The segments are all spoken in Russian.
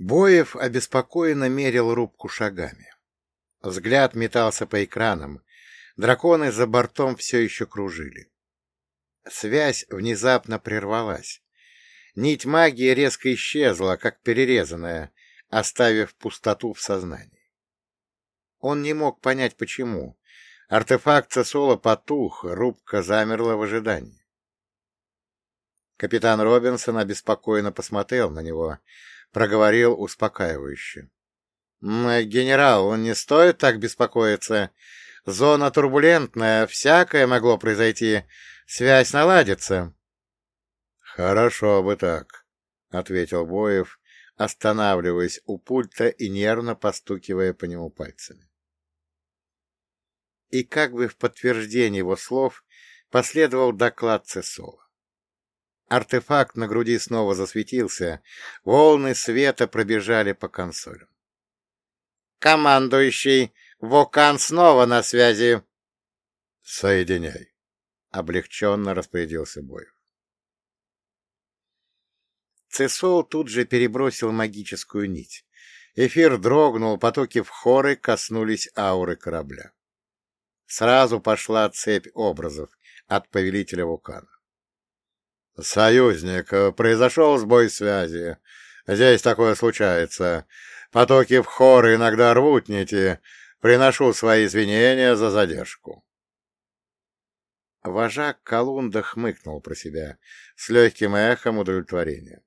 Боев обеспокоенно мерил рубку шагами. Взгляд метался по экранам. Драконы за бортом все еще кружили. Связь внезапно прервалась. Нить магии резко исчезла, как перерезанная, оставив пустоту в сознании. Он не мог понять, почему. Артефакт Цесола потух, рубка замерла в ожидании. Капитан Робинсон обеспокоенно посмотрел на него, проговорил успокаивающе. — Генерал, не стоит так беспокоиться. Зона турбулентная, всякое могло произойти. Связь наладится. — Хорошо бы так, — ответил Боев, останавливаясь у пульта и нервно постукивая по нему пальцами. И как бы в подтверждение его слов последовал доклад Цесола. Артефакт на груди снова засветился, волны света пробежали по консолям. «Командующий, Вокан снова на связи!» «Соединяй!» — облегченно распорядился Боев. Цесол тут же перебросил магическую нить. Эфир дрогнул, потоки в хоры коснулись ауры корабля. Сразу пошла цепь образов от повелителя вулкана. «Союзник, произошел сбой связи. Здесь такое случается. Потоки в хоры иногда рвут нити. Приношу свои извинения за задержку». Вожак Колунда хмыкнул про себя с легким эхом удовлетворения.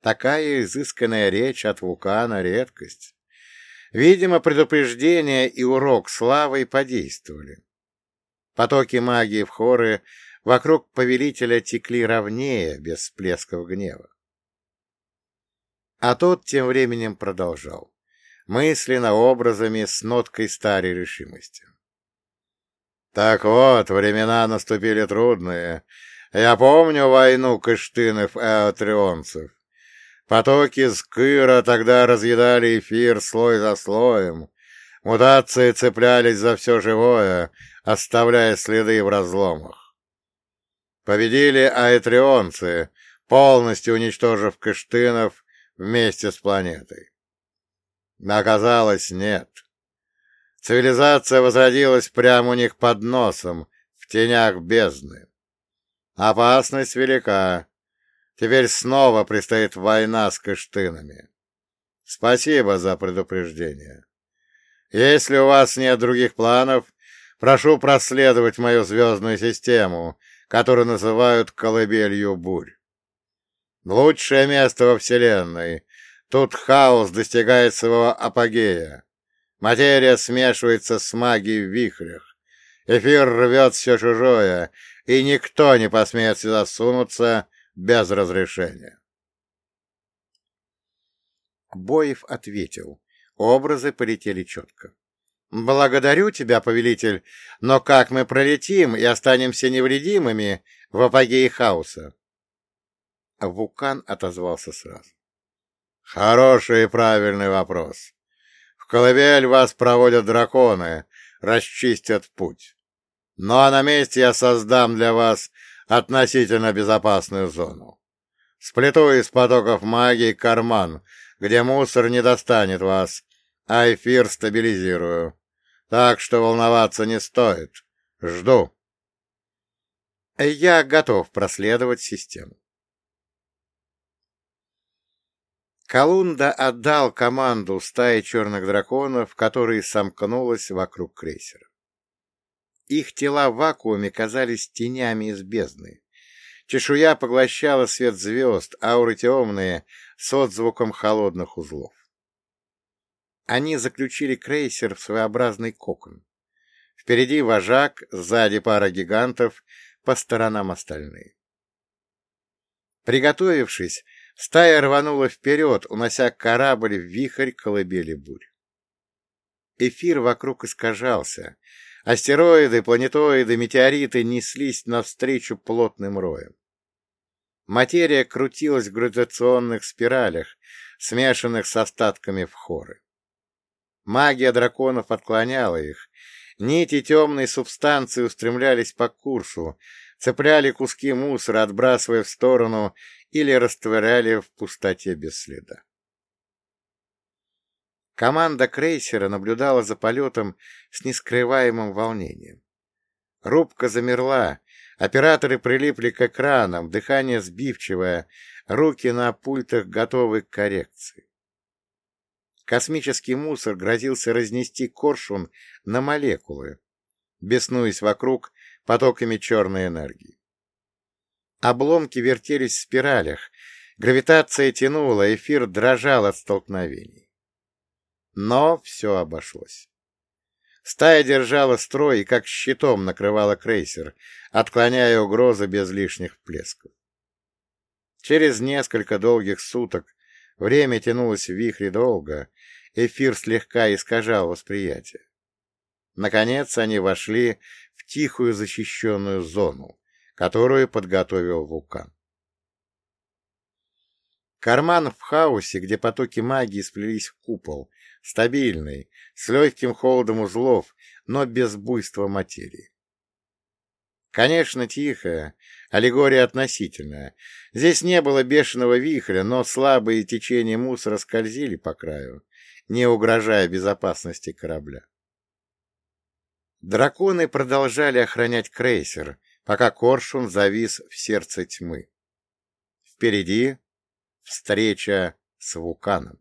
Такая изысканная речь от вулкана — редкость. Видимо, предупреждение и урок славы подействовали. Потоки магии в хоры вокруг повелителя текли ровнее, без всплесков гнева. А тот тем временем продолжал, мысленно образами с ноткой старой решимости. Так вот, времена наступили трудные. Я помню войну кыштынов и атрионцев. Потоки скыра тогда разъедали эфир слой за слоем. Мутации цеплялись за все живое, оставляя следы в разломах. Победили аэтрионцы, полностью уничтожив Кыштынов вместе с планетой. Оказалось, нет. Цивилизация возродилась прямо у них под носом, в тенях бездны. Опасность велика, Теперь снова предстоит война с кыштынами. Спасибо за предупреждение. Если у вас нет других планов, прошу проследовать мою звездную систему, которую называют колыбелью бурь. Лучшее место во Вселенной. Тут хаос достигает своего апогея. Материя смешивается с магией в вихрях. Эфир рвет все чужое, и никто не посмеет сюда сунуться, без разрешения. Боев ответил. Образы полетели четко. «Благодарю тебя, повелитель, но как мы пролетим и останемся невредимыми в апогее хаоса?» Вулкан отозвался сразу. «Хороший и правильный вопрос. В колыбель вас проводят драконы, расчистят путь. Но на месте я создам для вас относительно безопасную зону. Сплету из потоков магии карман, где мусор не достанет вас, а эфир стабилизирую. Так что волноваться не стоит. Жду. Я готов проследовать систему. Колунда отдал команду стае черных драконов, которая сомкнулась вокруг крейсера. Их тела в вакууме казались тенями из бездны. Чешуя поглощала свет звезд, ауры темные, с отзвуком холодных узлов. Они заключили крейсер в своеобразный кокон. Впереди вожак, сзади пара гигантов, по сторонам остальные. Приготовившись, стая рванула вперед, унося корабль в вихрь колыбели бурь. Эфир вокруг искажался, Астероиды, планетоиды, метеориты неслись навстречу плотным роем. Материя крутилась в гравитационных спиралях, смешанных с остатками в хоры. Магия драконов отклоняла их. Нити темной субстанции устремлялись по курсу, цепляли куски мусора, отбрасывая в сторону или растворяли в пустоте без следа. Команда крейсера наблюдала за полетом с нескрываемым волнением. Рубка замерла, операторы прилипли к экранам, дыхание сбивчивое, руки на пультах готовы к коррекции. Космический мусор грозился разнести коршун на молекулы, беснуясь вокруг потоками черной энергии. Обломки вертелись в спиралях, гравитация тянула, эфир дрожал от столкновений. Но все обошлось. Стая держала строй и как щитом накрывала крейсер, отклоняя угрозы без лишних плесков. Через несколько долгих суток время тянулось в вихре долго, эфир слегка искажал восприятие. Наконец они вошли в тихую защищенную зону, которую подготовил вулкан. Карман в хаосе, где потоки магии сплелись в купол, стабильный, с легким холодом узлов, но без буйства материи. Конечно, тихая, аллегория относительная. Здесь не было бешеного вихря, но слабые течения мусора скользили по краю, не угрожая безопасности корабля. Драконы продолжали охранять крейсер, пока Коршун завис в сердце тьмы. Впереди встреча с вулканом.